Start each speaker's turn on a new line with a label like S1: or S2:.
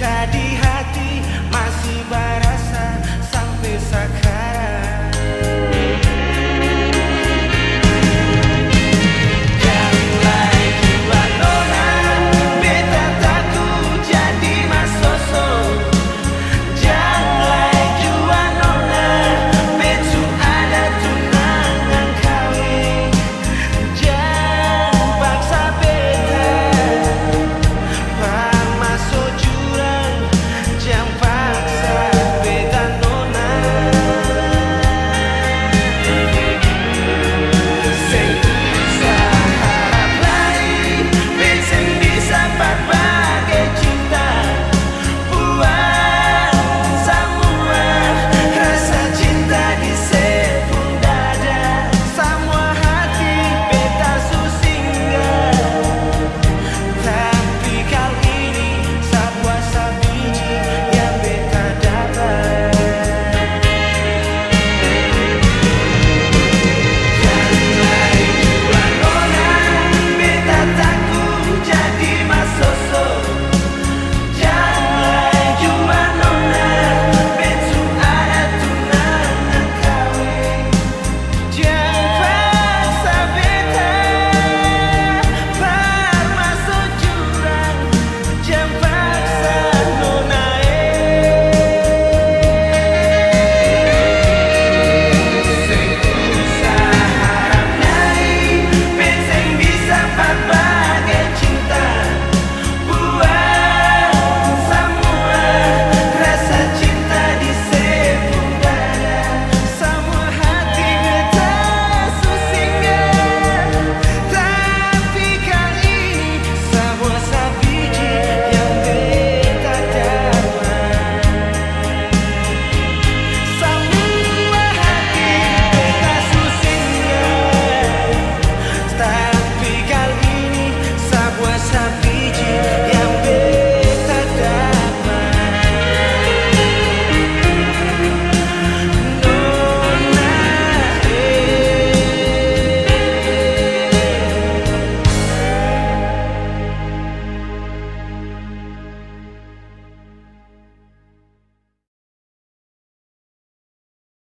S1: nunca